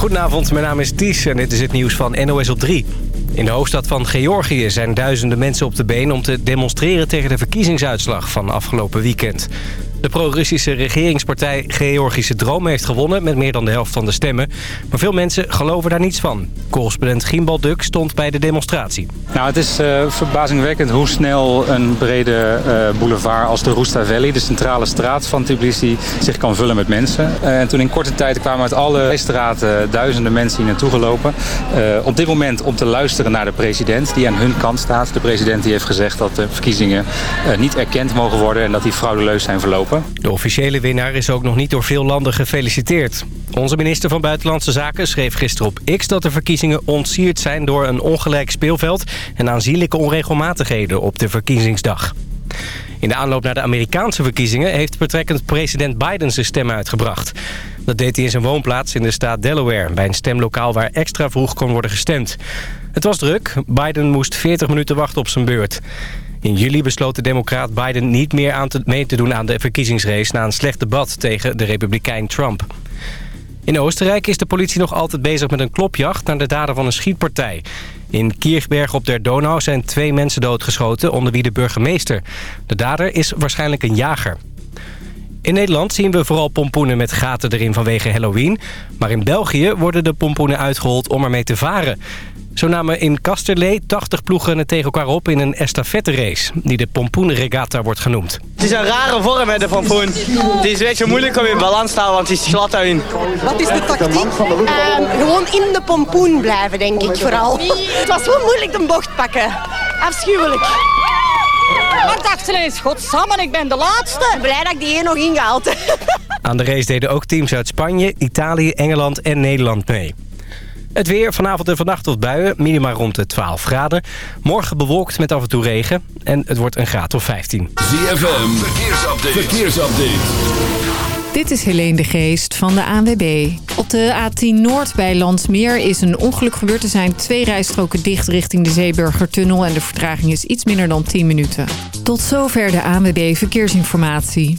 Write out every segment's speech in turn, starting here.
Goedenavond, mijn naam is Ties en dit is het nieuws van NOS op 3. In de hoofdstad van Georgië zijn duizenden mensen op de been... om te demonstreren tegen de verkiezingsuitslag van afgelopen weekend. De pro-Russische regeringspartij Georgische Droom heeft gewonnen... met meer dan de helft van de stemmen. Maar veel mensen geloven daar niets van. Correspondent Gimbal Duk stond bij de demonstratie. Nou, het is uh, verbazingwekkend hoe snel een brede uh, boulevard als de Rusta Valley... de centrale straat van Tbilisi, zich kan vullen met mensen. Uh, en toen in korte tijd kwamen uit alle straten duizenden mensen hier naartoe gelopen. op dit moment om te luisteren naar de president die aan hun kant staat. De president die heeft gezegd dat de verkiezingen niet erkend mogen worden... en dat die fraudeleus zijn verlopen. De officiële winnaar is ook nog niet door veel landen gefeliciteerd. Onze minister van Buitenlandse Zaken schreef gisteren op X... dat de verkiezingen ontsierd zijn door een ongelijk speelveld... en aanzienlijke onregelmatigheden op de verkiezingsdag. In de aanloop naar de Amerikaanse verkiezingen... heeft betrekkend president Biden zijn stem uitgebracht. Dat deed hij in zijn woonplaats in de staat Delaware... bij een stemlokaal waar extra vroeg kon worden gestemd. Het was druk. Biden moest 40 minuten wachten op zijn beurt. In juli besloot de democraat Biden niet meer aan te, mee te doen aan de verkiezingsrace... na een slecht debat tegen de republikein Trump. In Oostenrijk is de politie nog altijd bezig met een klopjacht... naar de dader van een schietpartij. In Kirchberg op der Donau zijn twee mensen doodgeschoten... onder wie de burgemeester. De dader is waarschijnlijk een jager. In Nederland zien we vooral pompoenen met gaten erin vanwege Halloween. Maar in België worden de pompoenen uitgehold om ermee te varen. Zo namen in Kasterlee 80 ploegen het tegen elkaar op in een estafette-race... die de pompoenregatta wordt genoemd. Het is een rare vorm, hè, de pompoen. Het is een beetje moeilijk om in balans te houden, want het is glad daarin. Wat is de tactiek? Um, gewoon in de pompoen blijven, denk ik, vooral. Het was wel moeilijk de bocht pakken. Afschuwelijk. Maar dacht ze eens, godsamme, ik ben de laatste. Blij dat ik die hier nog ingehaald heb. Aan de race deden ook teams uit Spanje, Italië, Engeland en Nederland mee. Het weer vanavond en vannacht tot buien, minima rond de 12 graden. Morgen bewolkt met af en toe regen en het wordt een graad of 15. ZFM, verkeersupdate. verkeersupdate. Dit is Helene de Geest van de ANWB. Op de A10 Noord bij Landsmeer is een ongeluk gebeurd. Er zijn twee rijstroken dicht richting de Zeeburgertunnel... en de vertraging is iets minder dan 10 minuten. Tot zover de ANWB Verkeersinformatie.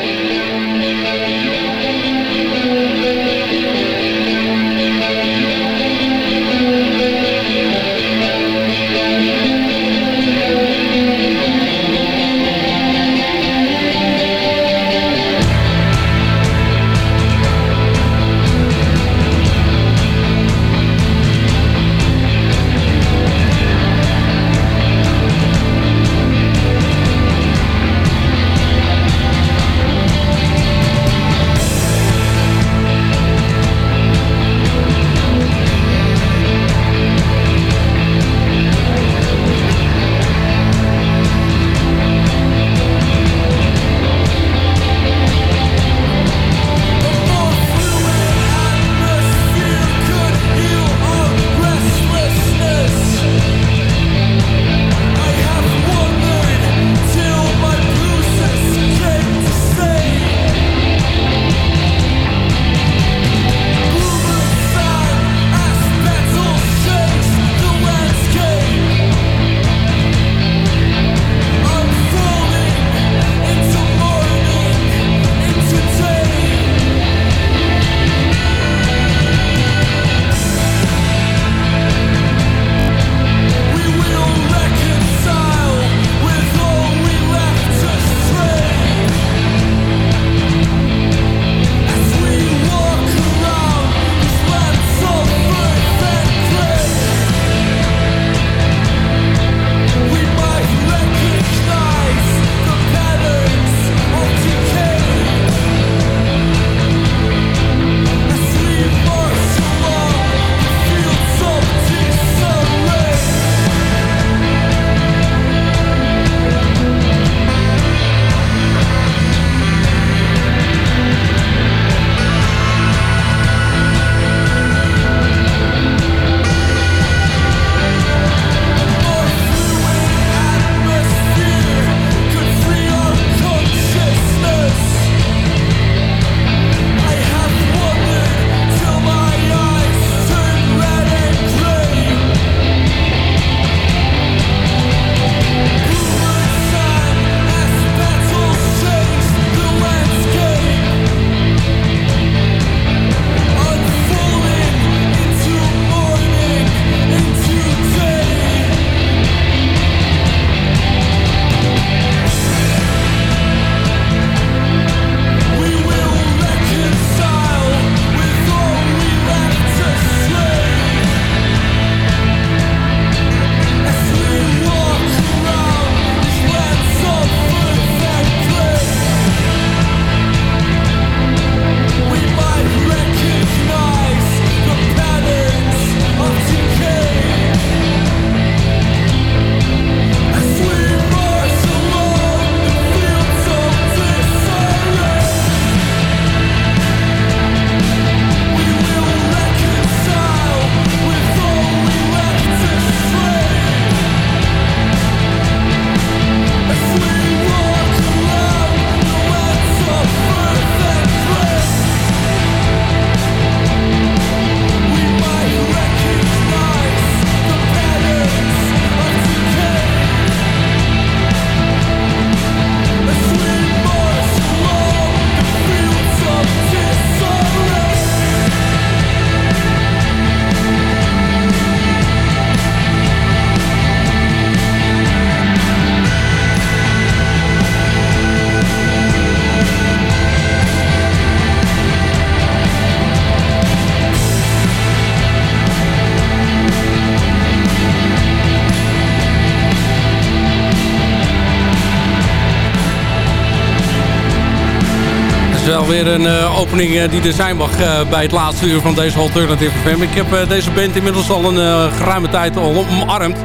Een eh, opening eh, die er zijn mag eh, bij het laatste uur van deze Alternative FM. Ik heb deze band inmiddels al een geruime tijd al omarmd.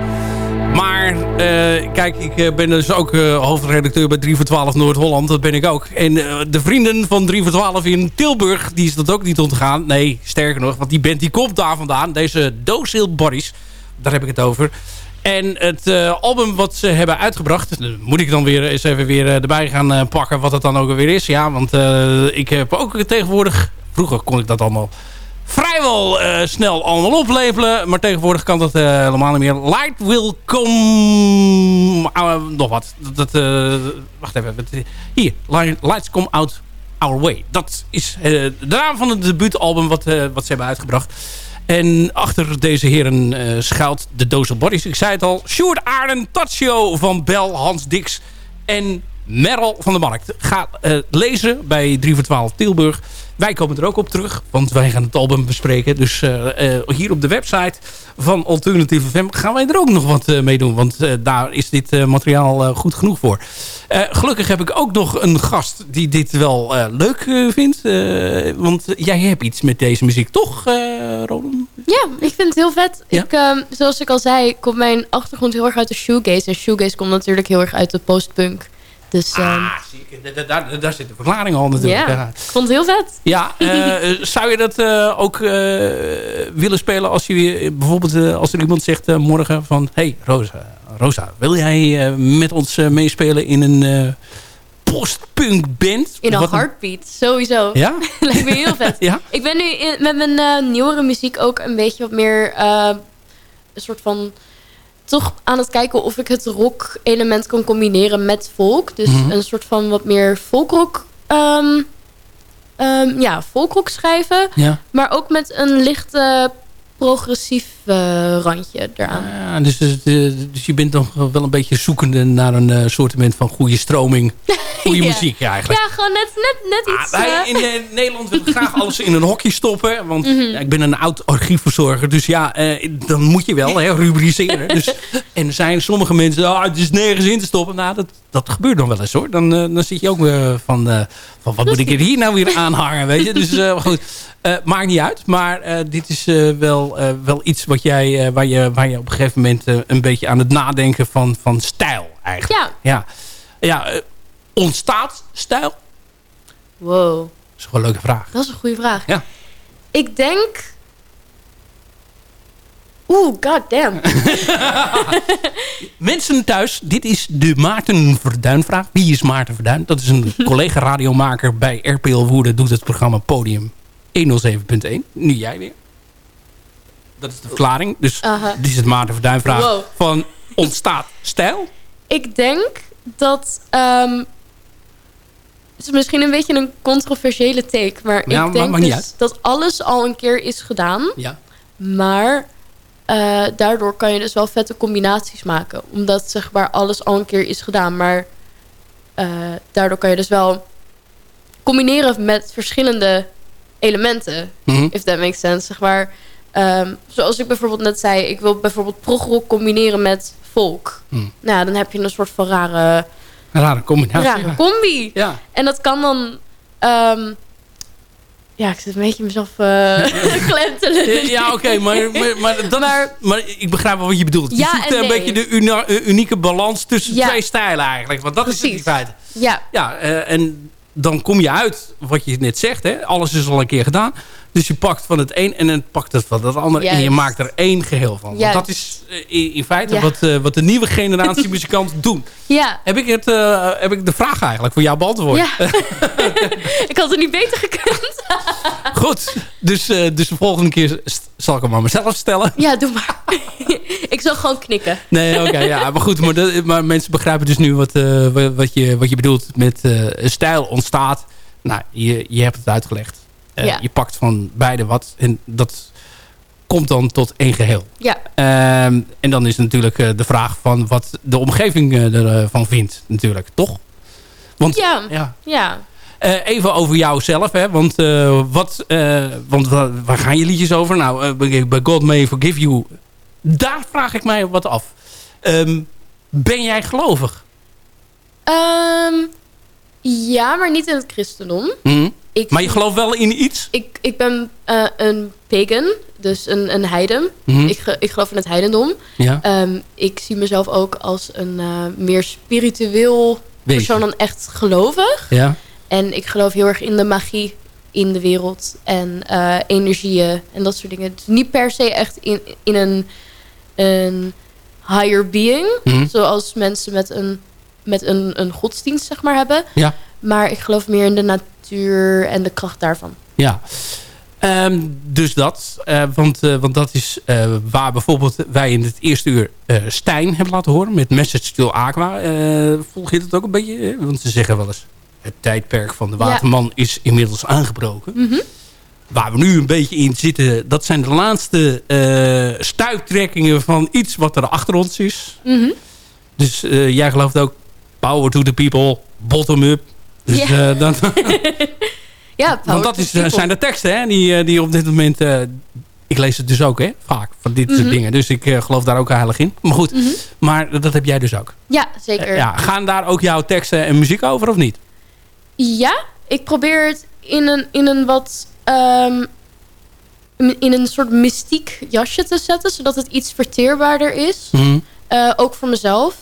Maar kijk, ik ben dus ook hoofdredacteur bij 3 voor 12 Noord-Holland. Dat ben ik ook. En de vrienden van 3 voor 12 in Tilburg, die is dat ook niet ontgaan. Nee, sterker nog, want die band die komt daar vandaan. Deze Docile Bodies, daar heb ik het over. En het eh, album wat ze hebben uitgebracht... eh, moet ik dan weer eens even weer eh, erbij gaan pakken wat het dan ook weer is. Ja, want ik heb ook tegenwoordig... Vroeger kon ik dat allemaal vrijwel snel allemaal oplepelen. Maar tegenwoordig kan dat helemaal niet meer. Light will come... nog wat. Dat, wacht even. Hier. Light- Lights come out our way. Dat is de naam van het debuutalbum wat, wat ze hebben uitgebracht. En achter deze heren eh, schuilt de Doze Bodies. Ik zei het al. Sjoerd Aarden, Tatio van Bel, Hans Dix en Merel van der Markt. Ga eh, lezen bij 3 voor 12 Tilburg. Wij komen er ook op terug, want wij gaan het album bespreken. Dus eh, eh, hier op de website van Alternative FM gaan wij er ook nog wat eh, mee doen. Want daar is dit materiaal goed genoeg voor. Gelukkig heb ik ook nog een gast die dit wel leuk vindt. Want jij hebt iets met deze muziek, toch, Roland? Ja, ik vind het heel vet. Ja? Ik, ehm, zoals ik al zei, komt mijn achtergrond heel erg uit de shoegaze. En shoegaze komt natuurlijk heel erg uit de postpunk. Dus ehm, Daar, daar, daar zit de verklaring al natuurlijk. ja, ik vond het heel vet. Ja, eh, zou je dat eh, ook eh, willen spelen als je bijvoorbeeld als er iemand zegt morgen van hey Rosa, Rosa, wil jij met ons meespelen in een postpunk band? In een Wat heartbeat, sowieso. Ja? Lijkt me heel vet. Ja? Ik ben nu in- met mijn nieuwere muziek ook een beetje wat meer... een soort van... Toch aan het kijken of ik het rock element kan combineren met folk. Dus Mhm. een soort van wat meer folkrock... ehm, ehm, ja, folkrock schrijven. Ja. Maar ook met een lichte progressief eh, randje eraan. Ja, dus, dus, dus je bent nog wel een beetje zoekende naar een eh soortement van goede stroming. Goede Ja. muziek eigenlijk. Ja, gewoon net, net, net iets... Wij eh, in Nederland willen graag alles in een hokje stoppen. Want Mhm. ja, ik ben een oud archiefverzorger. Dus ja, dan moet je wel hè, rubriceren. dus, en er zijn sommige mensen, ah, het is nergens in te stoppen. Nou, dat, dat gebeurt dan wel eens hoor. Dan, dan zit je ook weer van, van wat moet ik er hier nou weer aanhangen. Weet je? Dus eh, goed, Eh, maakt niet uit. Maar eh, dit is wel, wel iets wat jij, waar, je, waar je op een gegeven moment een beetje aan het nadenken van, van stijl eigenlijk. Ja. Ja, ja ontstaat stijl? Wow, Dat is gewoon een leuke vraag. dat is een goede vraag. Ja. Ik denk... Oeh, goddamn. Mensen thuis, dit is de Maarten Verduin-vraag. Wie is Maarten Verduin? Dat is een collega-radiomaker bij RPL Woerden. Doet het programma Podium 107.1. Nu jij weer. Dat is de verklaring. Dus dit is het Maarten Verduin-vraag Wow. van ontstaat stijl? Ik denk dat... ehm, het is misschien een beetje een controversiële take. Maar Ja, ik denk dus dat alles al een keer is gedaan. Ja. Maar eh, daardoor kan je dus wel vette combinaties maken. Omdat zeg maar alles al een keer is gedaan. Maar eh, daardoor kan je dus wel combineren met verschillende elementen. Mhm. If that makes sense. Zeg maar, ehm, zoals ik bijvoorbeeld net zei. Ik wil bijvoorbeeld progrock combineren met folk. Mhm. Nou, dan heb je een soort van rare, Een rare combinatie. rare combi. Ja. En dat kan dan... ehm, ja, ik zit een beetje mezelf uh, klem. Ja, oké, maar, maar, maar, dat is- maar ik begrijp wel wat je bedoelt. Je zoekt en een nee. beetje de eh, unieke balans tussen Ja. twee stijlen eigenlijk. Want dat is het in feite. Ja. Ja, eh, en dan kom je uit, wat je net zegt, hè, alles is al een keer gedaan. Dus je pakt van het een en dan pakt het van het ander. En je maakt er één geheel van. Want dat is eh, in, in feite Ja. wat, eh, wat de nieuwe generatie muzikanten doen. Ja. Heb ik, het, eh, heb ik de vraag eigenlijk voor jou beantwoord? Ja. ik had het niet beter gekund. Goed, dus, dus de volgende keer zal ik hem maar mezelf stellen. ja, doe maar. ik zal gewoon knikken. Nee, oké, ja, maar goed, maar, maar mensen begrijpen dus nu wat, wa- wat, je, wat je bedoelt met stijl ontstaat. Nou, je, je hebt het uitgelegd. Eh, Ja. Je pakt van beide wat en dat komt dan tot één geheel. Ja. Ehm, en dan is natuurlijk eh, de vraag van wat de omgeving eh, ervan vindt, natuurlijk, toch? Want, Ja. ja. Ja. Even over jouzelf, hè? Want, wat, want wa- waar gaan je liedjes over? Nou, bij God May Forgive You, daar vraag ik mij wat af. Ehm, ben jij gelovig? Ehm, ja, maar niet in het christendom. Mhm. Ik, Maar je gelooft wel in iets? ik, ik ben eh, een pagan, dus een, een heiden. Mhm. ik, ik geloof in het heidendom. Ja. Ehm, ik zie mezelf ook als een eh, meer spiritueel persoon dan echt gelovig. Ja. En ik geloof heel erg in de magie in de wereld. En eh, energieën en dat soort dingen. Dus niet per se echt in, in een, een higher being. Mhm. Zoals mensen met een, met een, een godsdienst zeg maar hebben. Ja. Maar ik geloof meer in de natuur en de kracht daarvan. Ja. Ehm, dus dat. eh, want, eh, want dat is eh, waar bijvoorbeeld wij in het eerste uur Stijn hebben laten horen. Met Message to Aqua. Volg je dat ook een beetje? Want ze zeggen wel eens... Het tijdperk van de waterman is inmiddels aangebroken. Mhm. Waar we nu een beetje in zitten... Dat zijn de laatste stuiptrekkingen van iets wat er achter ons is. Mhm. Dus jij gelooft ook... Power to the people. Bottom up. Dus Ja. eh, dan... Ja, Want dat is, people. zijn de teksten hè, die, eh, die op dit moment... eh, ik lees het dus ook, hè, vaak, van dit soort Mhm. dingen. Dus ik eh, geloof daar ook heilig in. Maar goed, Mhm. maar dat heb jij dus ook. Ja, zeker. Eh, ja, gaan daar ook jouw teksten en muziek over of niet? Ja, ik probeer het in een, in een wat... ehm, in een soort mystiek jasje te zetten. Zodat het iets verteerbaarder is. Mhm. Eh, ook voor mezelf.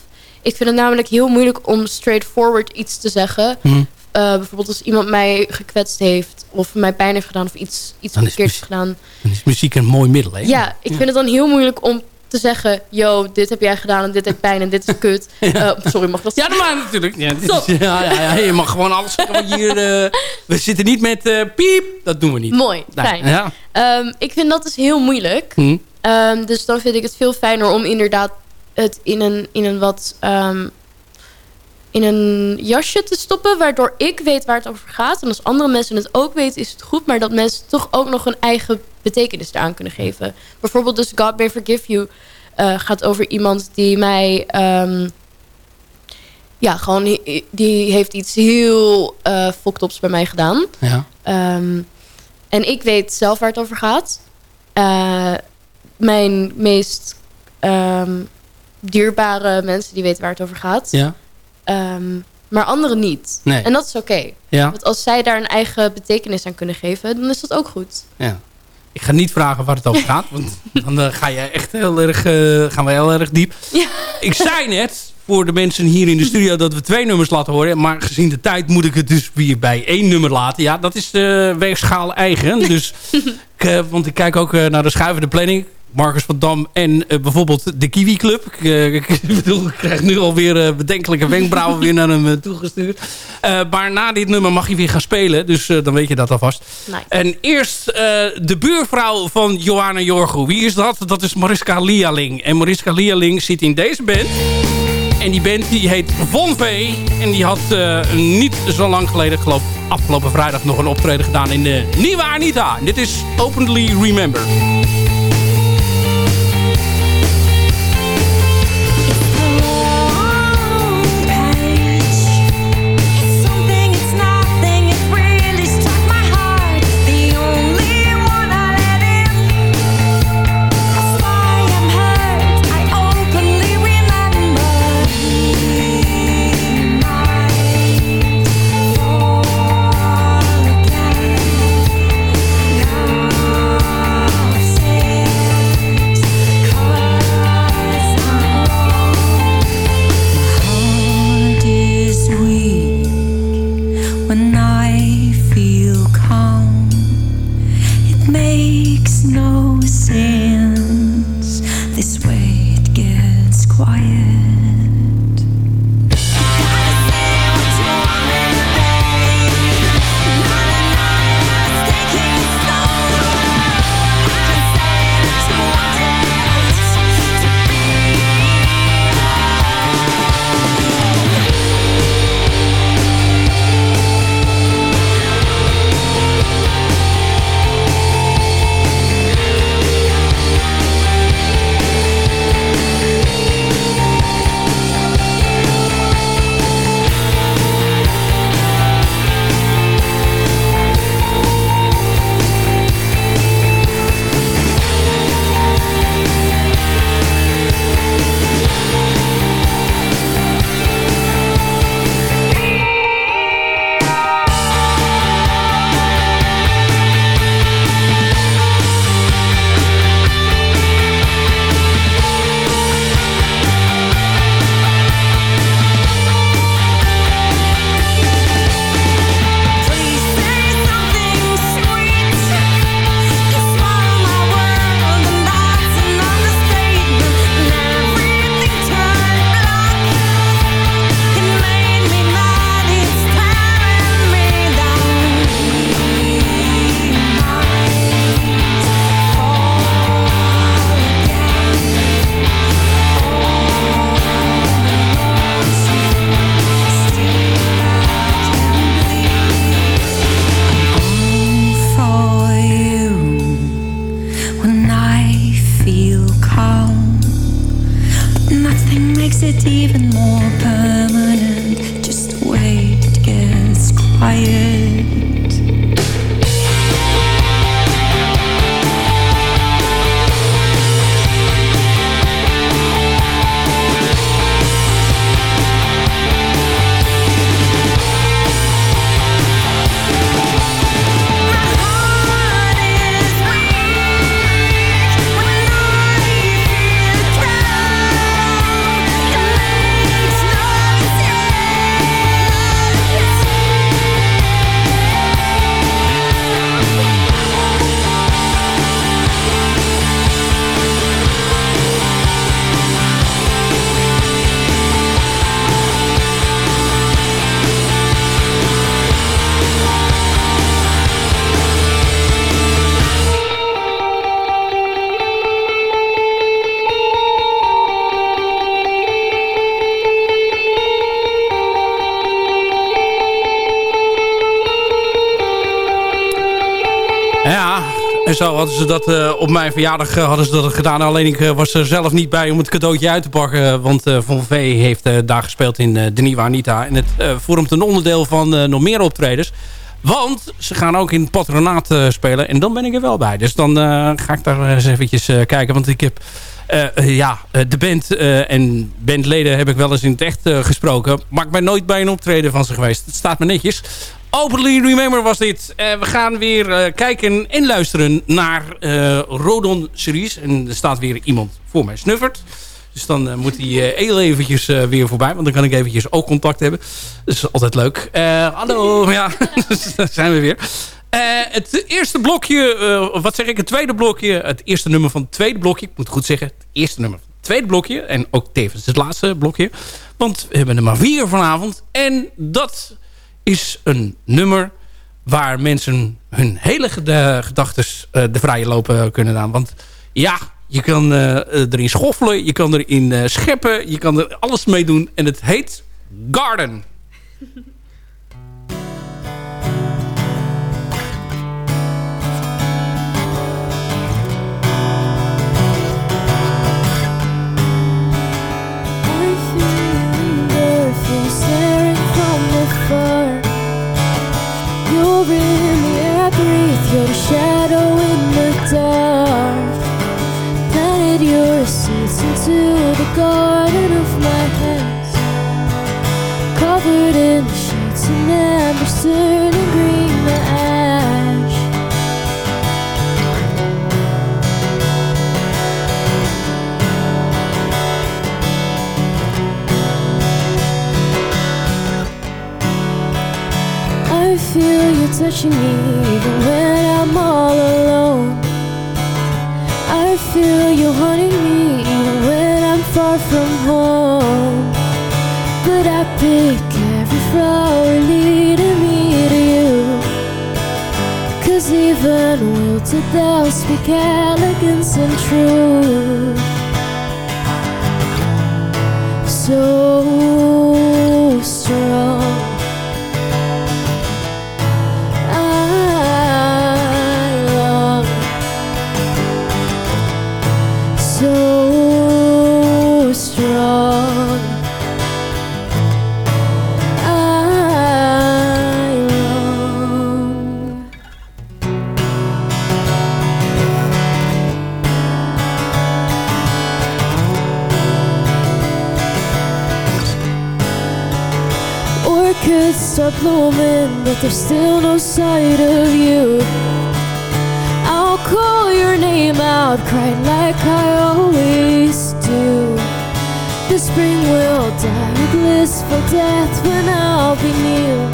Ik vind het namelijk heel moeilijk om straightforward iets te zeggen. Eh, bijvoorbeeld als iemand mij gekwetst heeft. Of mij pijn heeft gedaan. Of iets, iets verkeerds gedaan. Dan is muziek een mooi middel, hè? Ja, ik vind het dan heel moeilijk om te zeggen... Yo, dit heb jij gedaan en dit heeft pijn en dit is kut. Eh, sorry, mag dat Ja, dat mag natuurlijk. Ja, is- ja, ja, ja, je mag gewoon alles zeggen hier... eh, we zitten niet met eh, piep. Dat doen we niet. Mooi, Nee, fijn. Ja. Ehm, ik vind dat dus heel moeilijk. Hm. Ehm, dus dan vind ik het veel fijner om inderdaad het in een, in een wat... ehm, in een jasje te stoppen, waardoor ik weet waar het over gaat. En als andere mensen het ook weten, is het goed. Maar dat mensen toch ook nog een eigen betekenis eraan kunnen geven. Bijvoorbeeld dus God May Forgive You eh, gaat over iemand die mij... ehm, ja, gewoon, die heeft iets heel uh, foktops bij mij gedaan. Ja. Ehm, en ik weet zelf waar het over gaat. Eh, mijn meest ehm, dierbare mensen die weten waar het over gaat. Ja. Ehm, maar anderen niet. Nee. En dat is oké. Ja. Want als zij daar een eigen betekenis aan kunnen geven, dan is dat ook goed. Ja. Ik ga niet vragen waar het over gaat. Want dan eh, ga je echt heel erg, eh, gaan we heel erg diep. Ja. Ik zei net voor de mensen hier in de studio dat we twee nummers laten horen. Maar gezien de tijd moet ik het dus weer bij één nummer laten. Ja, dat is de weegschaal eigen. Dus, ik, eh, want ik kijk ook naar de schuivende planning. Marcus van Dam en eh, bijvoorbeeld de Kiwi Club. Ik, eh, ik bedoel, ik krijg nu alweer uh, bedenkelijke wenkbrauwen weer naar hem toegestuurd. Maar na dit nummer mag je weer gaan spelen. Dus dan weet je dat alvast. Nice. En eerst de buurvrouw van Johanna Jorgo. Wie is dat? Dat is Mariska Lialing. En Mariska Lialing zit in deze band. En die band die heet Von V. En die had niet zo lang geleden, geloof afgelopen vrijdag, nog een optreden gedaan in de Nieuwe Anita. En dit is Openly Remember. Hadden ze dat uh, op mijn verjaardag uh, hadden ze dat gedaan. Alleen ik uh, was er zelf niet bij om het cadeautje uit te pakken. Want Von V heeft daar gespeeld in De Nieuwe Anita. En het vormt een onderdeel van nog meer optredens. Want ze gaan ook in patronaat spelen. En dan ben ik er wel bij. Dus dan ga ik daar eens eventjes kijken. Want ik heb... ja, de band en bandleden heb ik wel eens in het echt gesproken. Maar ik ben nooit bij een optreden van ze geweest. Het staat me netjes. Openly Remember was dit. Uh, we gaan weer uh, kijken en luisteren naar uh, Rodon Series. En er staat weer iemand voor mij snuffert. Dus dan moet hij heel eventjes weer voorbij. Want dan kan ik eventjes ook contact hebben. Dat is altijd leuk. hallo, ja, daar zijn we weer. het eerste blokje, wat zeg ik, het tweede blokje. Het eerste nummer van het tweede blokje. Ik moet goed zeggen, het eerste nummer van het tweede blokje. En ook tevens het laatste blokje. Want we hebben er maar vier vanavond. En dat is een nummer waar mensen hun hele gedachten uh, de vrije lopen kunnen aan. Want ja, je kan uh, erin schoffelen, je kan erin scheppen, je kan er alles mee doen. En het heet Garden. The shadow in the dark. Planted your seeds into the garden of my hands. Covered in the sheets and embers turning green to ash. I feel you touching me even when far from home. But I pick every flower leading me to you. Cause even wilted they'll speak elegance and truth. So but there's still no sight of you. I'll call your name out, crying like I always do. The spring will die a blissful death when I'll be near.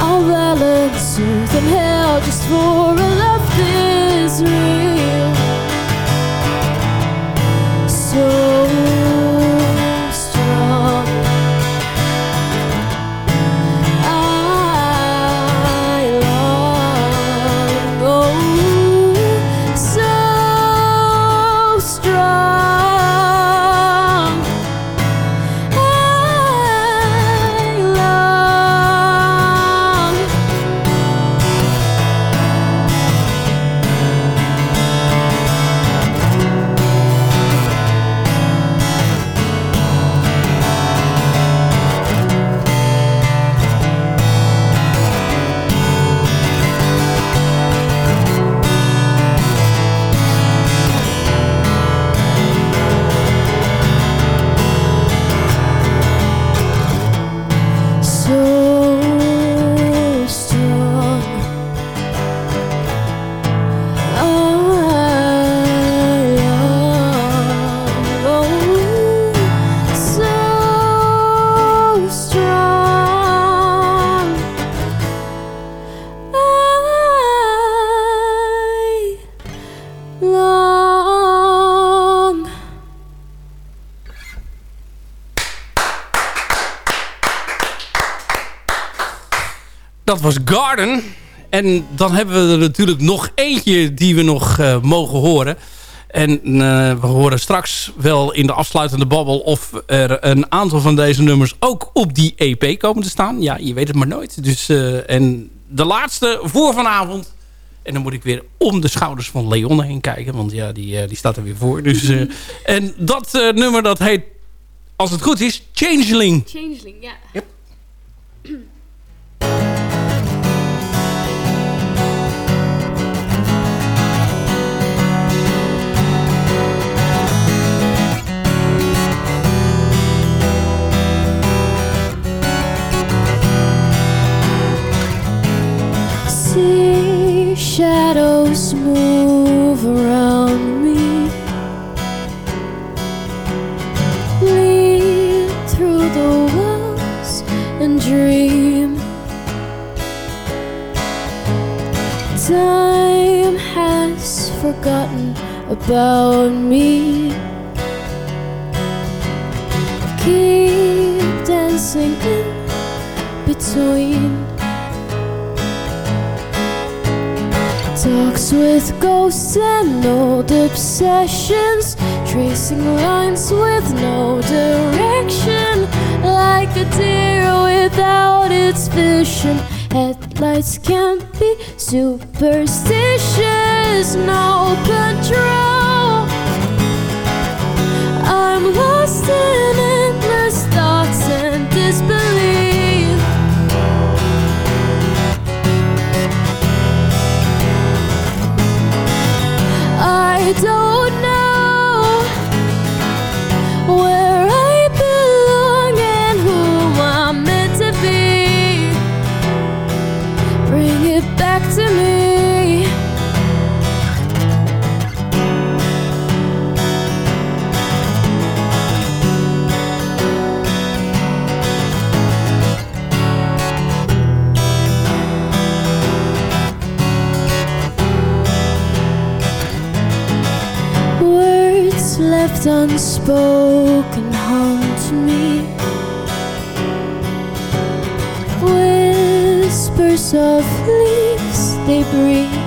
I'll balance earth and hell just for a love this real. So Garden. En dan hebben we er natuurlijk nog eentje die we nog uh, mogen horen. En uh, we horen straks wel in de afsluitende babbel... of er een aantal van deze nummers ook op die EP komen te staan. Ja, je weet het maar nooit. Dus, uh, en de laatste voor vanavond... En dan moet ik weer om de schouders van Leon heen kijken. Want ja, die, die staat er weer voor. Dus, en dat nummer dat heet, als het goed is, Changeling. Changeling, ja. Yep. forgotten about me. Keep dancing in between. Talks with ghosts and old obsessions Tracing lines with no direction. Like a deer without its vision Headlights can't be superstitious No control. I'm lost in endless thoughts and disbelief. I don't unspoken haunt me. Whispers of leaves they breathe.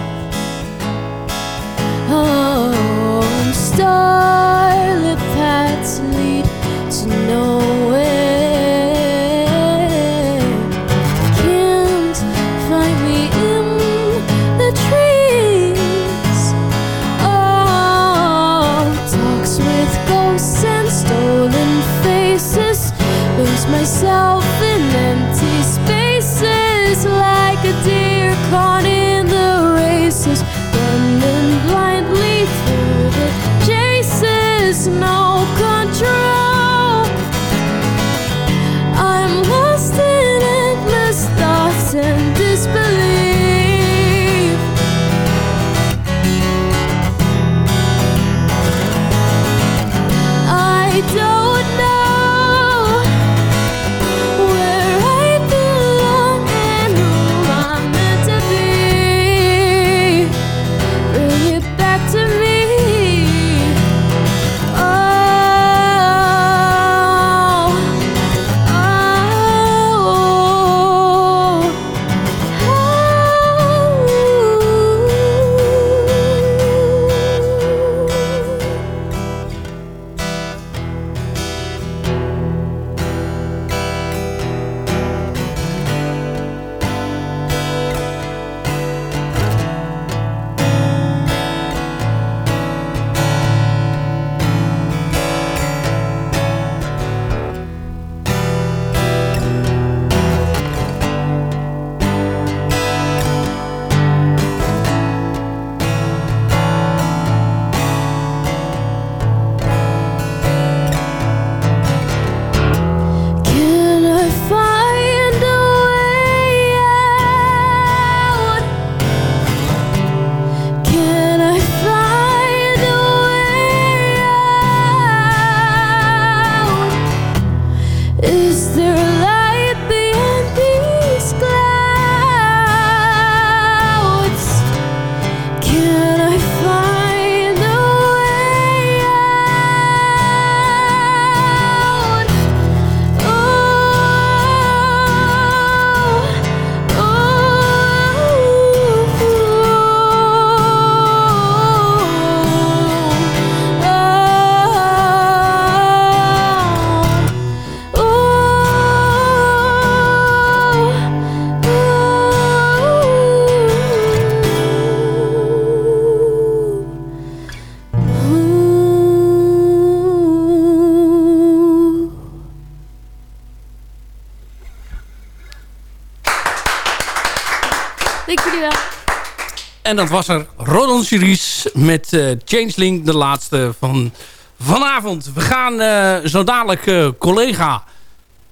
En dat was er Roland Juries met uh, Changeling, de laatste van vanavond. We gaan uh, zo dadelijk uh, collega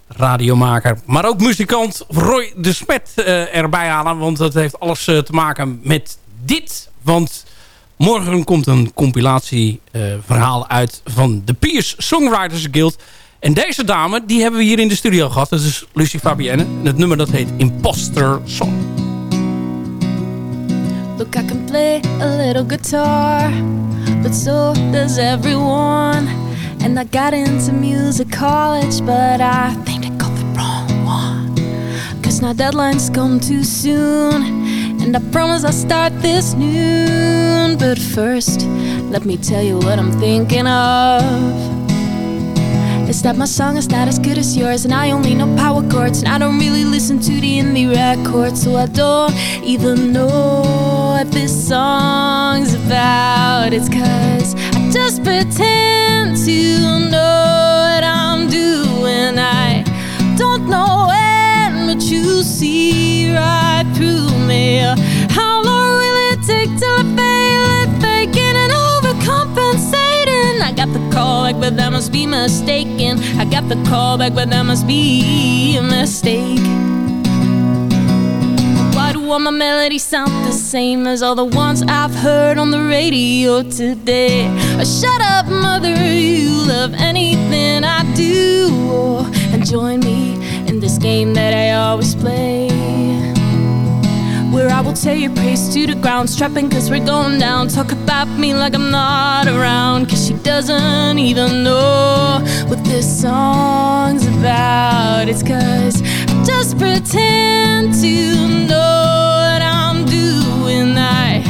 radiomaker, maar ook muzikant Roy de Smet erbij halen. Want dat heeft alles te maken met dit. Want morgen komt een compilatieverhaal uit van de Piers Songwriters Guild. En deze dame, die hebben we hier in de studio gehad. Dat is Lucie Fabienne. En het nummer dat heet Imposter Song. Look, I can play a little guitar, but so does everyone. And I got into music college, but I think I got the wrong one. Cause now deadlines come too soon, and I promise I'll start this noon. But first, let me tell you what I'm thinking of. Is that my song is not as good as yours And I only know power chords And I don't really listen to the indie records So I don't even know what this song's about. It's cause I just pretend to know what I'm doing. I don't know when But you see right through me. How long will it take till I fail got the call back, but that must be mistaken. I got the call back, but that must be a mistake. Why do all my melodies sound the same as all the ones I've heard on the radio today? Oh, shut up, mother, you love anything I do. And join me in this game that I always play. Where I will tear your praise to the ground. Strapping cause we're going down. Talk about me like I'm not around. Cause she doesn't even know What this song's about. It's cause I just pretend to know what I'm doing. I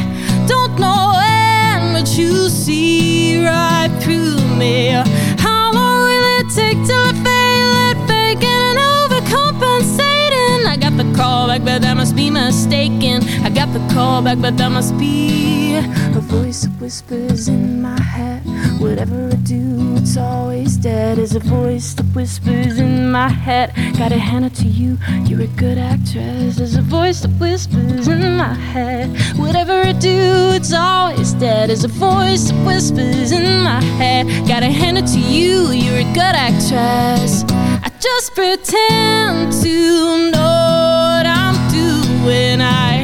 don't know when But you see right through me. How long will it take I but I must be mistaken. I got the call back but that must be A voice that whispers in my head. Whatever I do it's always dead. Is a voice that whispers in my head. Gotta hand it to you, you're a good actress. There's a voice that whispers in my head. Whatever I do it's always dead. Is a voice that whispers in my head. Gotta hand it to you, you're a good actress. I just pretend to know doing I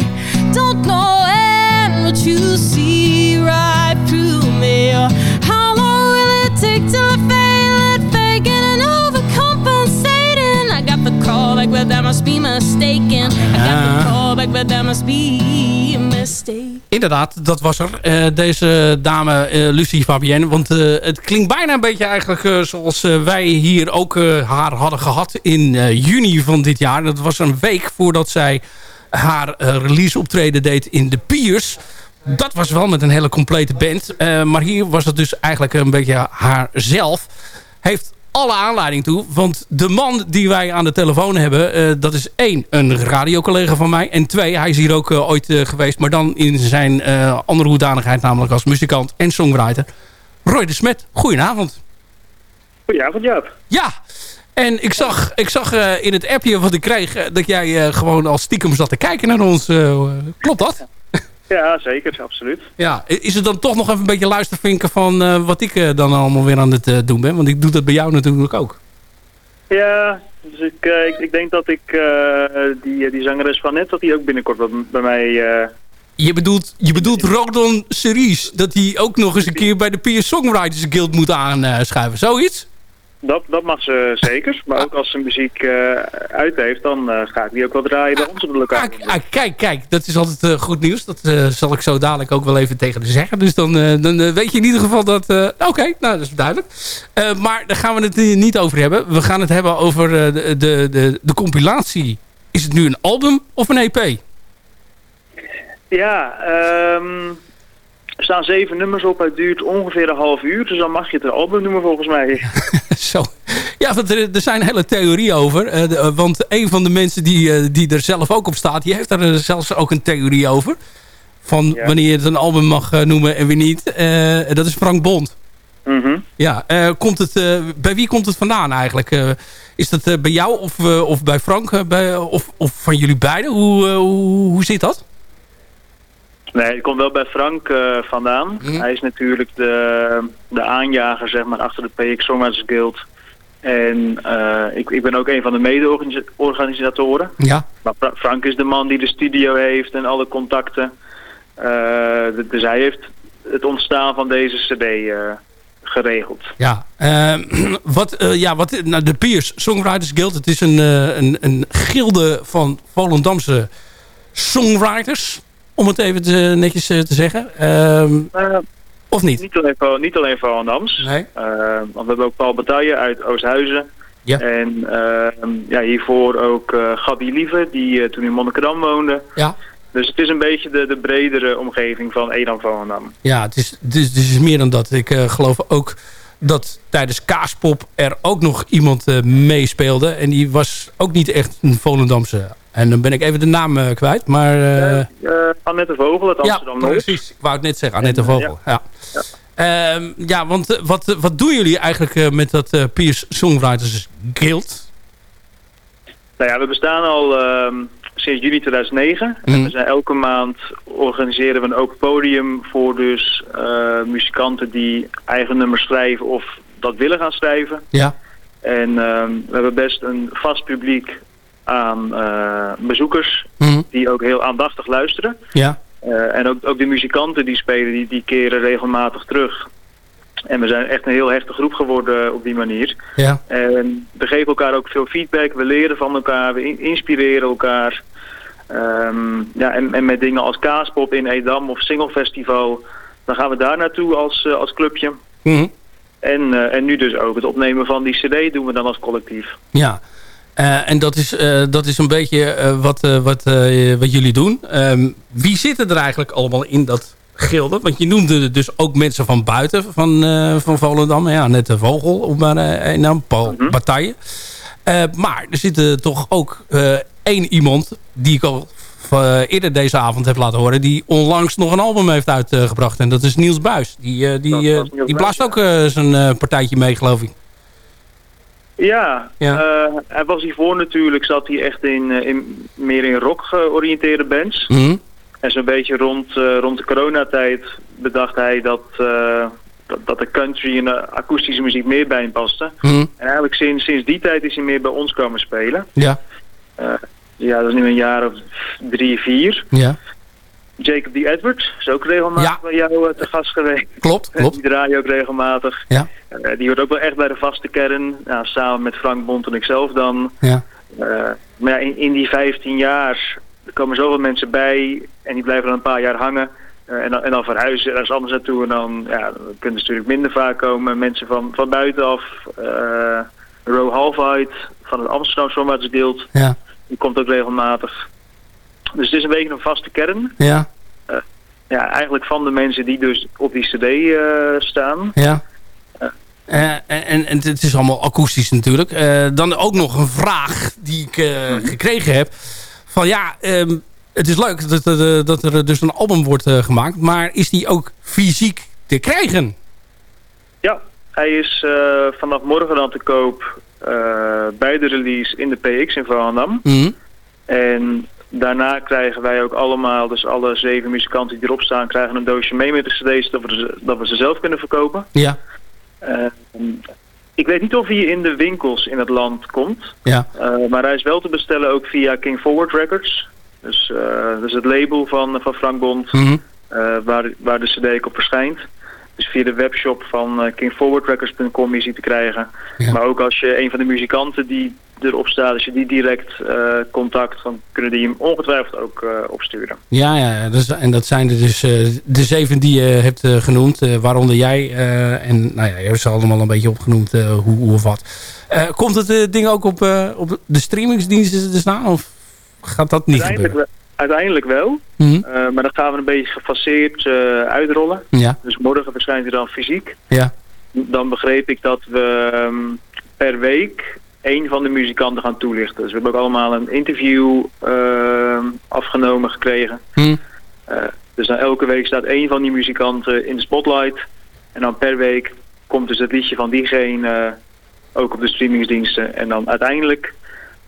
don't know when But you see right through me How long will it take till I fail at faking and overcompensating I got the call back but that must be mistaken I got the call back but that must be a mistake Inderdaad, dat was er. Uh, deze dame uh, Lucie Fabienne. Want uh, het klinkt bijna een beetje eigenlijk zoals wij hier ook haar hadden gehad in juni van dit jaar. Dat was een week voordat zij haar release optreden deed in de Piers. Dat was wel met een hele complete band. maar hier was het dus eigenlijk een beetje haar zelf. Heeft alle aanleiding toe. Want de man die wij aan de telefoon hebben... Uh, dat is één, een radiocollega van mij. En twee, hij is hier ook uh, ooit uh, geweest... maar dan in zijn andere hoedanigheid... namelijk als muzikant en songwriter. Roy de Smet, goedenavond. Goedenavond, Jaap. Ja, en ik zag, ik zag in het appje wat ik kreeg... dat jij gewoon als stiekem zat te kijken naar ons. klopt dat? Ja, zeker. Absoluut. Ja, is het dan toch nog even een beetje luistervinken van wat ik dan allemaal weer aan het doen ben? Want ik doe dat bij jou natuurlijk ook. Ja, dus ik, ik, ik, denk dat ik die, die zangeres van net, dat die ook binnenkort wat bij mij... Je bedoelt, je bedoelt Rodon Series, dat hij ook nog eens een keer bij de Peer Songwriters Guild moet aanschuiven. Zoiets? Dat, dat mag ze zeker. Maar ook als ze muziek uh, uit heeft, dan uh, ga ik die ook wel draaien bij ons op de lokaal. Ah, kijk, kijk, dat is altijd uh, goed nieuws. Dat zal ik zo dadelijk ook wel even tegen de zeggen. Dus dan, dan weet je in ieder geval dat... Oké, okay, nou, dat is duidelijk. maar daar gaan we het niet over hebben. We gaan het hebben over de, de, de, de compilatie. Is het nu een album of een EP? Ja, um, er staan zeven nummers op. Het duurt ongeveer een half uur. Dus dan mag je het een album noemen volgens mij. Zo. Ja, want er, er zijn hele theorieën over. Uh, want een van de mensen die, uh, die er zelf ook op staat... die heeft er zelfs ook een theorie over. Van ja. wanneer je het een album mag noemen en wie niet. dat is Frank Bond. Mm -hmm. Ja, komt het, bij wie komt het vandaan eigenlijk? is dat bij jou of, of bij Frank? bij, of, of van jullie beiden? Hoe, hoe, hoe zit dat? Nee, het komt wel bij Frank eh, vandaan. Hij is natuurlijk de, de aanjager zeg maar, achter de PX Songwriters Guild. En eh, ik, ik ben ook een van de mede-organisatoren. Ja. Maar Fra- Frank is de man die de studio heeft en alle contacten. Eh, dus hij heeft het ontstaan van deze cd geregeld. Ja, eh, wat, ja wat, nou, de Piers Songwriters Guild. Het is een, een, een gilde van Volendamse songwriters. Om het even te, netjes eh, te zeggen. Ehm, of niet? Niet alleen, voor- niet alleen voor Andams. Nee. want we hebben ook Paul Bataille uit Oosthuizen. Ja. En ehm, ja, hiervoor ook eh Gabi Lieve, die eh, toen in Monnikendam woonde. Ja. Dus het is een beetje de, de bredere omgeving van Edam Volendam. Ja, het is, het is, het is meer dan dat. Ik eh, geloof ook dat tijdens Kaaspop er ook nog iemand eh, meespeelde. En die was ook niet echt een Volendamse. En dan ben ik even de naam eh, kwijt. Maar eh, Eh, Annette Vogel uit ja, Amsterdam Noord. precies. Ik wou het net zeggen. Annette En, eh, Vogel. Ja. Ehm, ja, want eh, wat, wat doen jullie eigenlijk met dat Piers Songwriters Guild? Nou ja, we bestaan al ehm, sinds juni 2009. Mhm. En we zijn elke maand organiseren we een open podium voor dus muzikanten die eigen nummers schrijven of dat willen gaan schrijven. Ja. En ehm, we hebben best een vast publiek aan eh, bezoekers Mhm. die ook heel aandachtig luisteren. Ja. Eh, en ook, ook de muzikanten die spelen, die, die keren regelmatig terug. En we zijn echt een heel hechte groep geworden op die manier. Ja. En we geven elkaar ook veel feedback, we leren van elkaar, we in- inspireren elkaar. Ehm, ja, en, en met dingen als Kaaspop in Edam of Single Festival, dan gaan we daar naartoe als, eh, als clubje. Mhm. En, en nu dus ook het opnemen van die cd doen we dan als collectief. Ja, Eh, en dat is, eh, dat is een beetje eh, wat, wat, wat jullie doen. Ehm, wie zitten er eigenlijk allemaal in dat gilde? Want je noemde dus ook mensen van buiten van, van Volendam. Ja, net de Vogel, op maar een naam, Paul Bataille. Eh, maar er zit toch ook één iemand die ik al eerder deze avond heb laten horen... die onlangs nog een album heeft uitgebracht. En dat is Niels Buis. Die, die, die blaast ook zijn partijtje mee, geloof ik. Ja, Ja. eh, hij was hiervoor natuurlijk, zat hij echt in, eh, in meer in rock georiënteerde bands. Mhm. En zo'n beetje rond, eh, rond de coronatijd bedacht hij dat, dat, dat de country en de akoestische muziek meer bij hem paste. Mhm. En eigenlijk sinds, sinds die tijd is hij meer bij ons komen spelen. Ja. Ja, dat is nu een jaar of drie, vier. Ja. Jacob D. Edwards is ook regelmatig bij jou te gast geweest. Klopt, klopt. Die draai je ook regelmatig. Ja. Eh, die hoort ook wel echt bij de vaste kern. Nou, samen met Frank Bont en ikzelf dan. Ja. Eh, maar ja, in, in die 15 jaar er komen zoveel mensen bij en die blijven dan een paar jaar hangen. Eh, en, dan, en dan verhuizen ergens anders naartoe. En dan, ja, dan kunnen ze natuurlijk minder vaak komen. Mensen van, van buitenaf. eh Ro Halfheid van het Amsterdam Songwriters Guild. Ja. Die komt ook regelmatig. Dus het is een beetje een vaste kern. Ja. Ja, eigenlijk van de mensen die dus op die cd staan. Ja. Eh, en, en het is allemaal akoestisch natuurlijk. Eh, dan ook nog een vraag die ik eh, gekregen heb. Van ja, ehm, het is leuk dat, dat, dat er dus een album wordt gemaakt. Maar is die ook fysiek te krijgen? Ja, hij is vanaf morgen dan te koop bij de release in de PX in Volendam. Mhm. En daarna krijgen wij ook allemaal, dus alle zeven muzikanten die erop staan, krijgen een doosje mee met de cd's dat we dat we ze zelf kunnen verkopen. Ja. Eh, ik weet niet of hij in de winkels in het land komt. Ja. Eh, maar hij is wel te bestellen ook via King Forward Records. Dus eh, dat is het label van, van Frank Bond, Mhm. eh, waar, waar de cd ook op verschijnt. Dus via de webshop van eh, kingforwardrecords.com is hij te krijgen. Maar ook als je een van de muzikanten die erop staat, als je die direct eh, contact, dan kunnen die hem ongetwijfeld ook eh, opsturen. Ja, ja dus, en dat zijn er dus de zeven die je hebt genoemd. waaronder jij. en nou ja, je hebt ze allemaal een beetje opgenoemd hoe, hoe of wat. Komt het ding ook op, op de streamingsdiensten te staan? Of gaat dat niet gebeuren? Uiteindelijk wel, Mhm. eh, maar dan gaan we een beetje gefaseerd eh, uitrollen. Ja. Dus morgen verschijnt hij dan fysiek. Ja. Dan begreep ik dat we ehm, per week één van de muzikanten gaan toelichten. Dus we hebben ook allemaal een interview ehm, afgenomen gekregen. Hm. Eh, dus dan elke week staat één van die muzikanten in de spotlight. En dan per week komt dus het liedje van diegene ook op de streamingsdiensten. En dan uiteindelijk,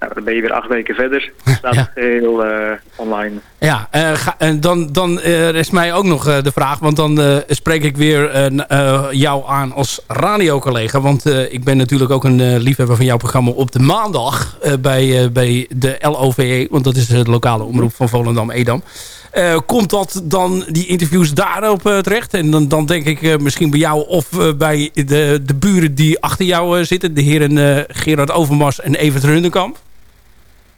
Nou, dan ben je weer acht weken verder. Staat heel eh, online. Ja, eh, ga- en dan, dan eh, rest mij ook nog eh, de vraag. Want dan eh, spreek ik weer eh, eh, jou aan als radiocollega. Want eh, ik ben natuurlijk ook een eh, liefhebber van jouw programma op de maandag. eh, bij, eh, bij de LOVE. Want dat is de lokale omroep van Volendam-Edam. Eh, komt dat dan, die interviews daarop eh, terecht? En dan, dan denk ik eh, misschien bij jou of eh, bij de, de buren die achter jou eh, zitten. De heren eh, Gerard Overmars en Evert Rundenkamp.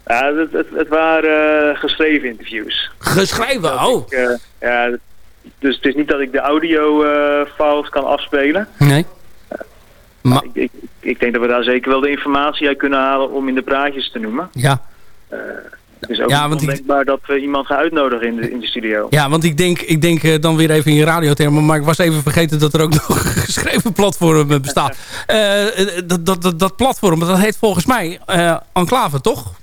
Ja, het, het, het waren eh, geschreven interviews. Geschreven, oh. Ik, eh, ja, dus het is niet dat ik de audio-files kan afspelen. Nee. Maar ik, ik, ik denk dat we daar zeker wel de informatie uit kunnen halen om in de praatjes te noemen. Ja. Het is ook Ja, want ik- dat we iemand gaan uitnodigen in de, in de studio. Ja, want ik denk, ik denk eh, dan weer even in je radiotermen... maar ik was even vergeten dat er ook nog een geschreven platform eh, bestaat. Eh, eh, dat, dat, dat, dat platform, dat heet volgens mij eh Enclave, toch?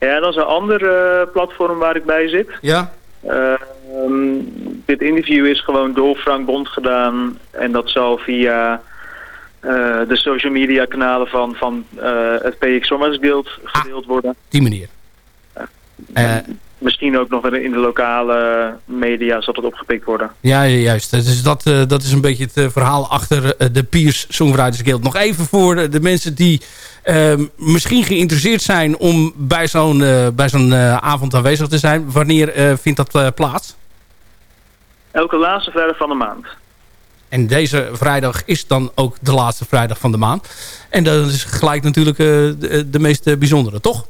Ja, dat is een ander eh, platform waar ik bij zit. Ja. Ehm, dit interview is gewoon door Frank Bond gedaan. En dat zal via eh, de social media kanalen van, van eh, het PX Sommers Guild gedeeld worden. Die manier. Eh, Misschien ook nog in de lokale media zal het opgepikt worden. ja, juist. Dus dat, eh, dat is een beetje het eh, verhaal achter eh, de Piers Songwriters Guild. Nog even voor de, mensen die eh, misschien geïnteresseerd zijn... om bij zo'n bij zo'n avond aanwezig te zijn. Wanneer vindt dat plaats? Elke laatste vrijdag van de maand. En deze vrijdag is dan ook de laatste vrijdag van de maand. En dat is gelijk natuurlijk de, de meest bijzondere, toch?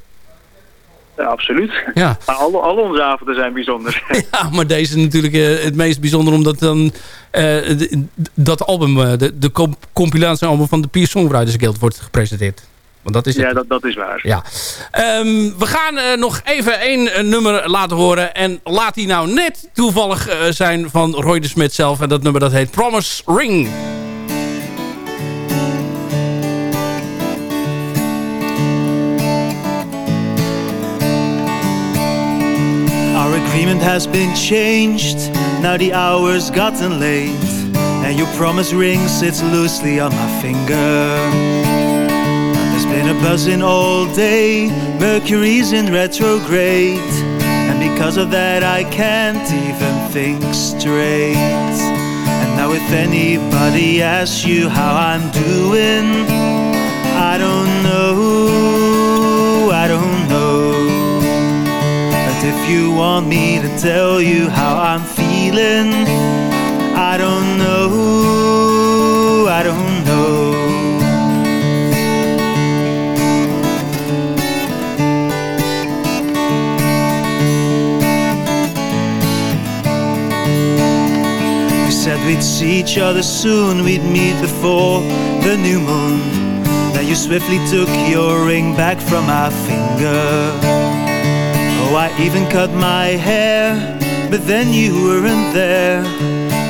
Ja, absoluut. Ja. Maar alle, alle onze avonden zijn bijzonder. Ja, maar deze is natuurlijk eh, het meest bijzonder... omdat dan eh, dat album, eh, de, de comp compilatiealbum van de Peer Songwriters Guild wordt gepresenteerd. Want dat is het. Ja, dat, dat is waar. Ja. Ehm, we gaan nog even één nummer laten horen. En laat die nou net toevallig zijn van Roy de Smet zelf. En dat nummer dat heet Promise Ring. Agreement has been changed, now the hour's gotten late, and your promise ring sits loosely on my finger. There's been a buzzing all day, Mercury's in retrograde, and because of that I can't even think straight. And now if anybody asks you how I'm doing, I don't know, if you want me to tell you how I'm feeling, I don't know, I don't know. We said we'd see each other soon, we'd meet before the new moon. Then you swiftly took your ring back from my finger. Oh, I even cut my hair, but then you weren't there.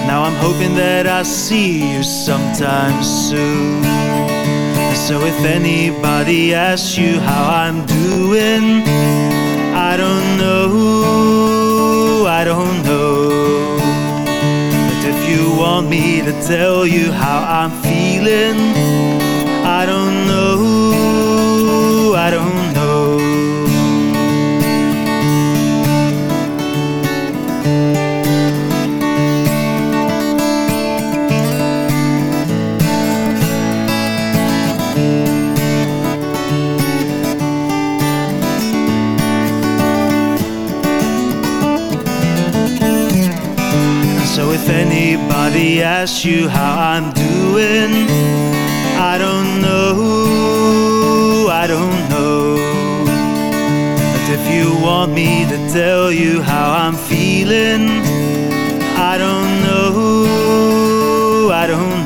Now I'm hoping that I see you sometime soon. So if anybody asks you how I'm doing, I don't know, I don't know. But if you want me to tell you how I'm feeling, I don't asks you how I'm doing, I don't know, I don't know. But if you want me to tell you how I'm feeling, I don't know, I don't know.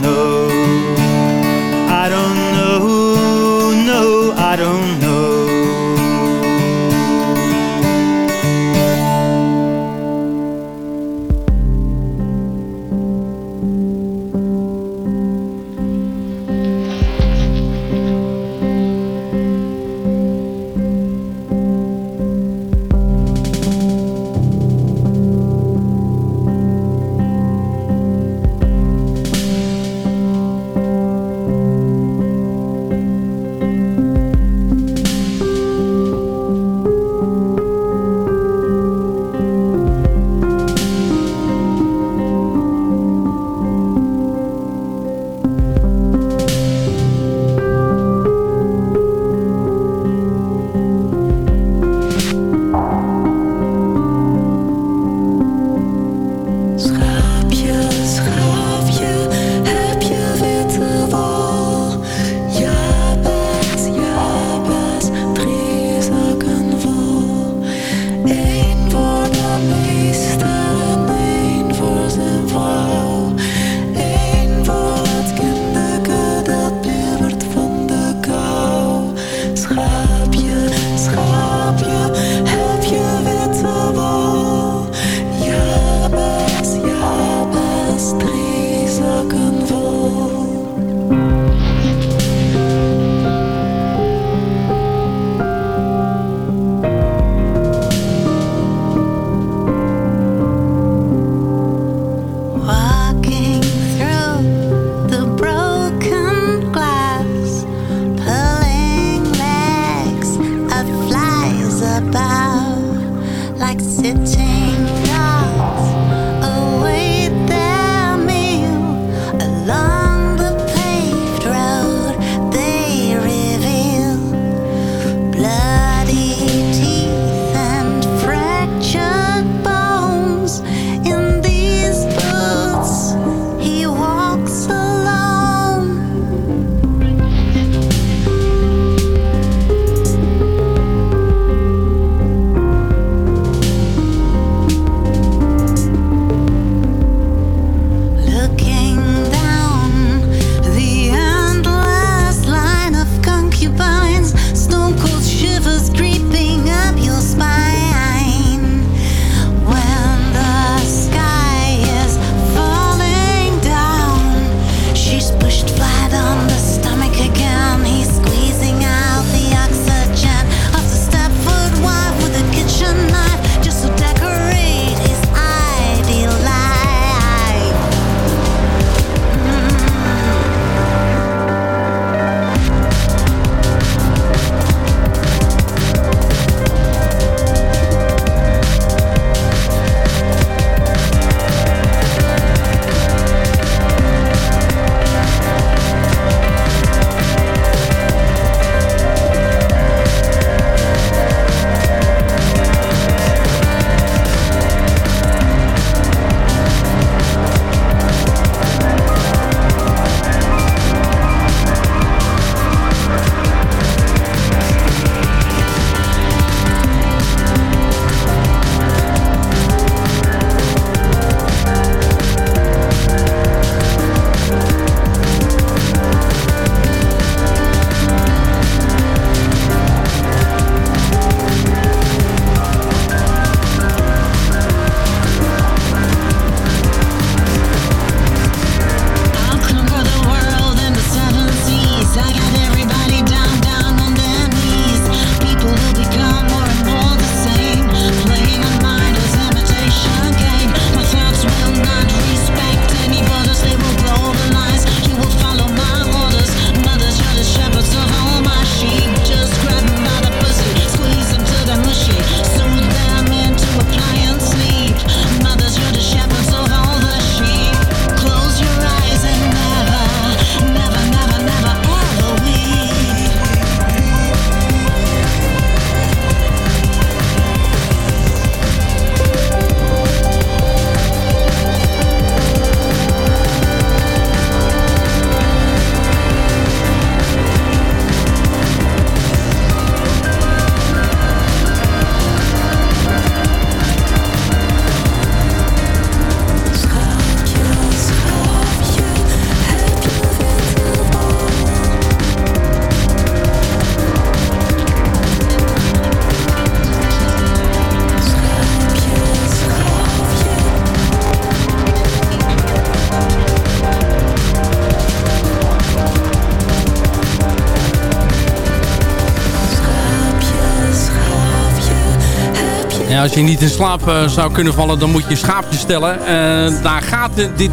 Als je niet in slaap eh, zou kunnen vallen, dan moet je schaapjes stellen. Eh, daar gaat dit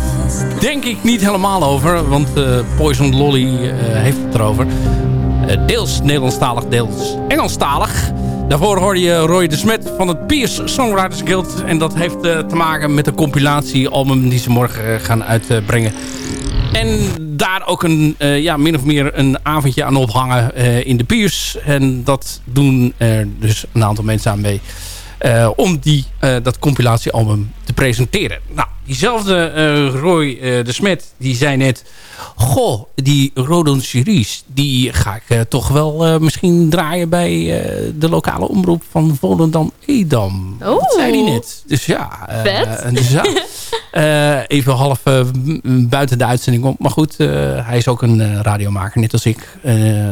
denk ik niet helemaal over. Want eh, Poison Lolly heeft het erover. deels Nederlandstalig, deels Engelstalig. Daarvoor hoorde je Roy de Smet van het Pierce Songwriters Guild. En dat heeft te maken met de compilatiealbum die ze morgen gaan uitbrengen. En daar ook een, ja, min of meer een avondje aan ophangen in de Piers. En dat doen er dus een aantal mensen aan mee. Uh, om die, uh, dat compilatiealbum te presenteren. Nou, diezelfde uh, Roy de Smet, die zei net... Goh, die Rodon Series, die ga ik toch wel misschien draaien bij de lokale omroep van Volendam-Edam. Oh. Dat zei hij net. Dus ja. Vet. Dus ja even half buiten de uitzending om. Maar goed, hij is ook een radiomaker, net als ik.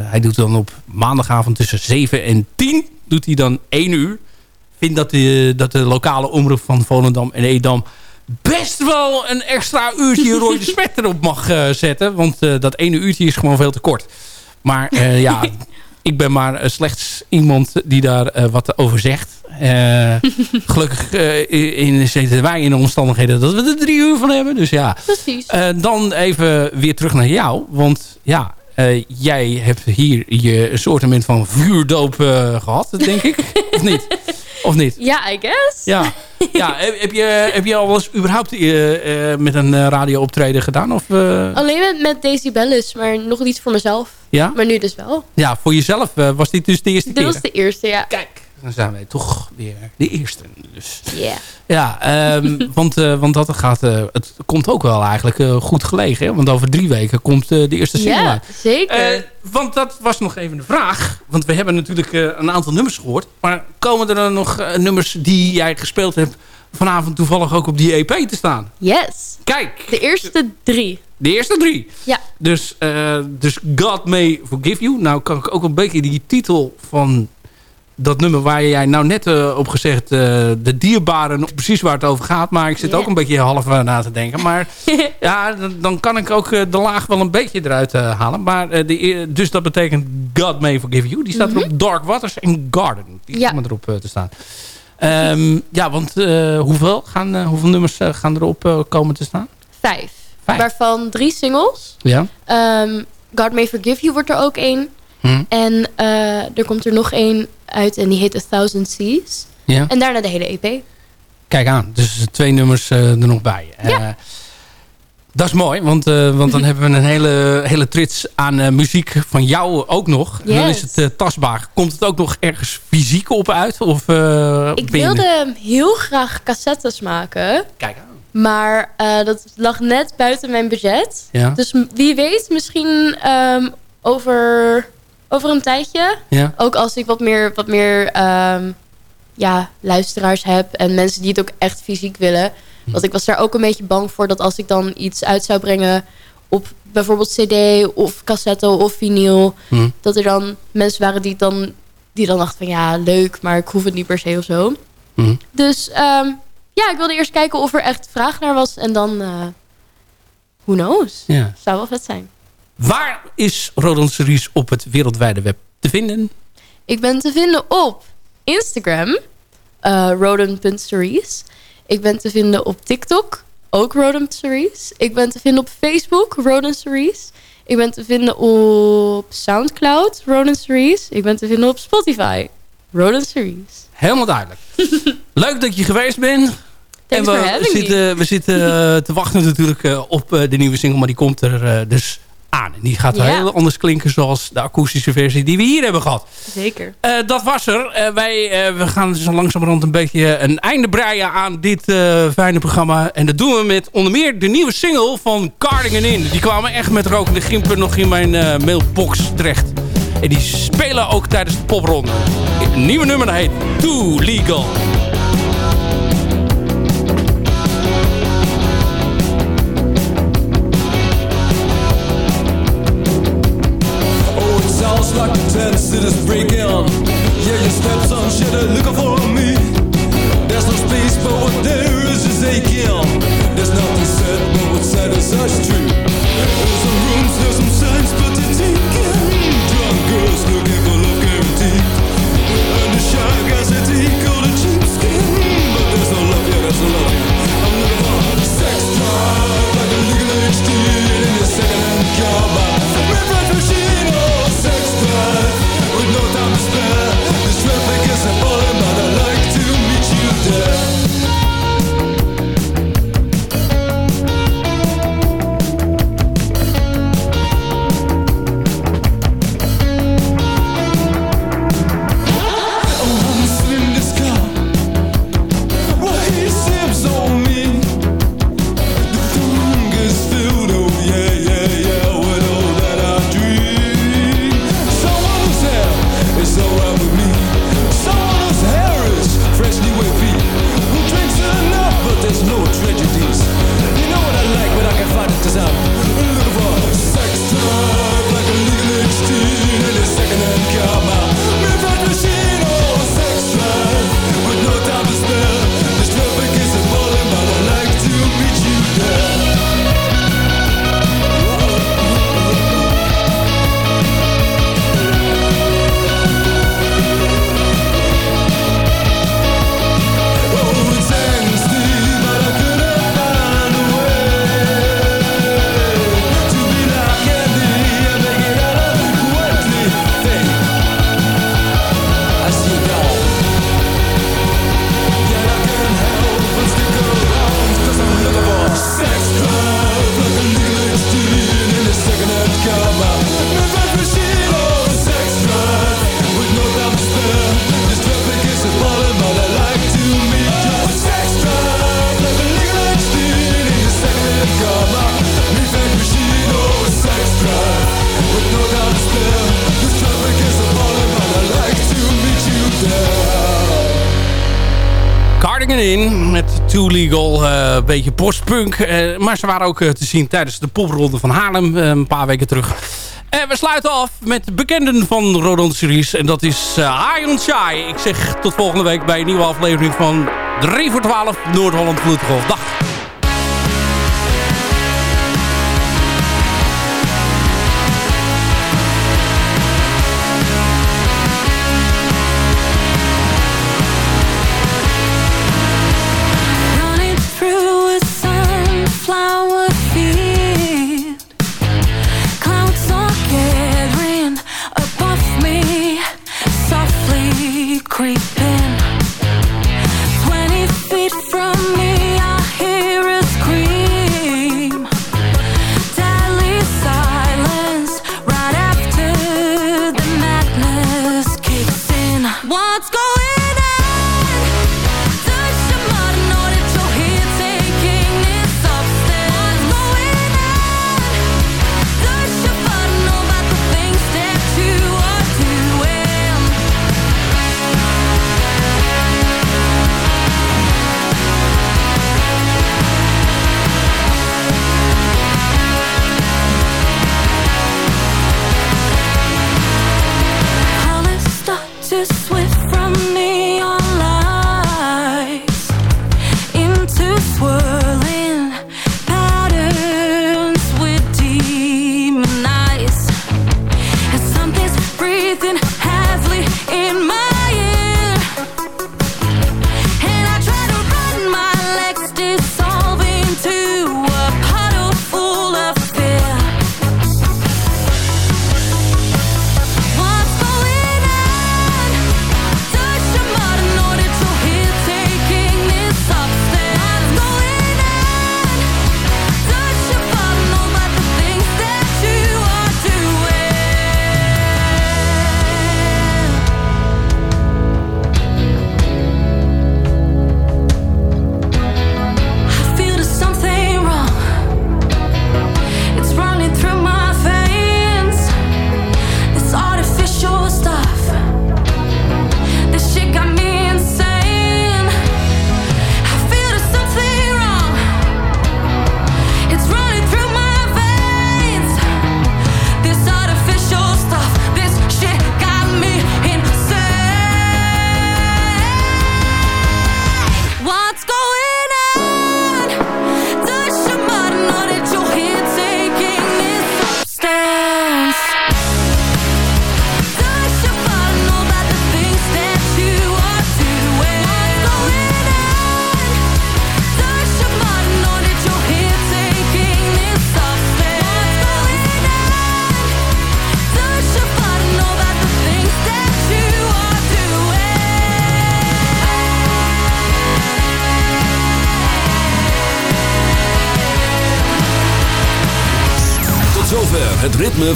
hij doet dan op maandagavond tussen 7 en 10, doet hij dan 1 uur vind dat de, dat de lokale omroep van Volendam en Edam best wel een extra uurtje Roy de Smet erop mag uh, zetten. Want uh, dat ene uurtje is gewoon veel te kort. Maar uh, ja, ik ben maar slechts iemand die daar wat over zegt. gelukkig in, zitten wij in de omstandigheden dat we er drie uur van hebben. Dus ja, Precies. dan even weer terug naar jou. Want ja, jij hebt hier je soortement van vuurdoop gehad, denk ik. of niet? Of niet? Ja, I guess. Ja, ja heb, je, heb je al eens überhaupt uh, uh, met een uh, radio optreden gedaan? Of, Alleen met, met Daisy Bellis, maar nog niet voor mezelf. Ja? Maar nu dus wel. Ja, voor jezelf was dit dus de eerste dit keer? Dit was de eerste, ja. Kijk, dan zijn wij toch weer de eerste. Dus. Yeah. Ja, um, want, want dat gaat, het komt ook wel eigenlijk goed gelegen. Hè? Want over drie weken komt de eerste single ja, uit. zeker. want dat was nog even de vraag. Want we hebben natuurlijk een aantal nummers gehoord. Maar komen er dan nog nummers die jij gespeeld hebt... vanavond toevallig ook op die EP te staan? Yes. Kijk. De eerste drie. De eerste drie? Ja. Dus, dus God May Forgive You. Nou kan ik ook een beetje die titel van dat nummer waar jij nou net uh, op gezegd... Uh, de dierbaren, precies waar het over gaat. Maar ik zit Yeah. ook een beetje half uh, na te denken. Maar ja, dan, kan ik ook de laag wel een beetje eruit halen. Maar, de, dus dat betekent God May Forgive You. Die staat Mhm. er op Dark Waters en Garden. Die Ja. komen erop te staan. Um, ja, want hoeveel, gaan, hoeveel nummers gaan erop komen te staan? Vijf. Vijf. Waarvan drie singles. Ja. Um, God May Forgive You wordt er ook één. Hm. En er komt er nog één uit en die heet A Thousand Seas. Ja. En daarna de hele EP. Kijk aan, dus twee nummers uh, er nog bij. Ja. Uh, dat is mooi, want, uh, want dan hebben we een hele, hele trits aan muziek van jou ook nog. Yes. Dan is het tastbaar. Komt het ook nog ergens fysiek op uit? Of, Ik wilde heel graag cassettes maken. Kijk aan. Maar dat lag net buiten mijn budget. Ja. Dus wie weet, misschien um, over over een tijdje. Ja. Ook als ik wat meer, wat meer um, ja, luisteraars heb. En mensen die het ook echt fysiek willen. Hm. Want ik was daar ook een beetje bang voor. Dat als ik dan iets uit zou brengen. Op bijvoorbeeld cd of cassette of vinyl. Hm. Dat er dan mensen waren die dan, die dan dachten van ja leuk. Maar ik hoef het niet per se of zo. Hm. Dus um, ja, ik wilde eerst kijken of er echt vraag naar was. En dan, uh, who knows. Ja. Zou wel vet zijn. Waar is Rodon Series op het wereldwijde web te vinden? Ik ben te vinden op Instagram, uh, rodon.series. Ik ben te vinden op TikTok, ook rodon.series. Ik ben te vinden op Facebook, rodon series. Ik ben te vinden op Soundcloud, rodon series. Ik ben te vinden op Spotify, rodon series. Helemaal duidelijk. Leuk dat je geweest bent. Thanks en we zitten, we zitten uh, te wachten natuurlijk uh, op de nieuwe single, maar die komt er dus aan. En die gaat Ja. heel anders klinken zoals de akoestische versie die we hier hebben gehad. Zeker. Uh, dat was er. Uh, wij uh, we gaan zo langzamerhand een beetje een einde breien aan dit fijne programma. En dat doen we met onder meer de nieuwe single van Cardigan In. Die kwamen echt met rokende gimpen nog in mijn mailbox terecht. En die spelen ook tijdens de popronde. Een nieuwe nummer dat heet Too Legal. this break in. Yeah, your steps on shit In met Too Legal. Eh, een beetje postpunk. Uh, maar ze waren ook eh, te zien tijdens de popronde van Haarlem een paar weken terug. En we sluiten af met de bekenden van Rodon Series. En dat is High on Shy. Ik zeg tot volgende week bij een nieuwe aflevering van 3 voor 12 Noord-Holland Vloedgolf. Dag!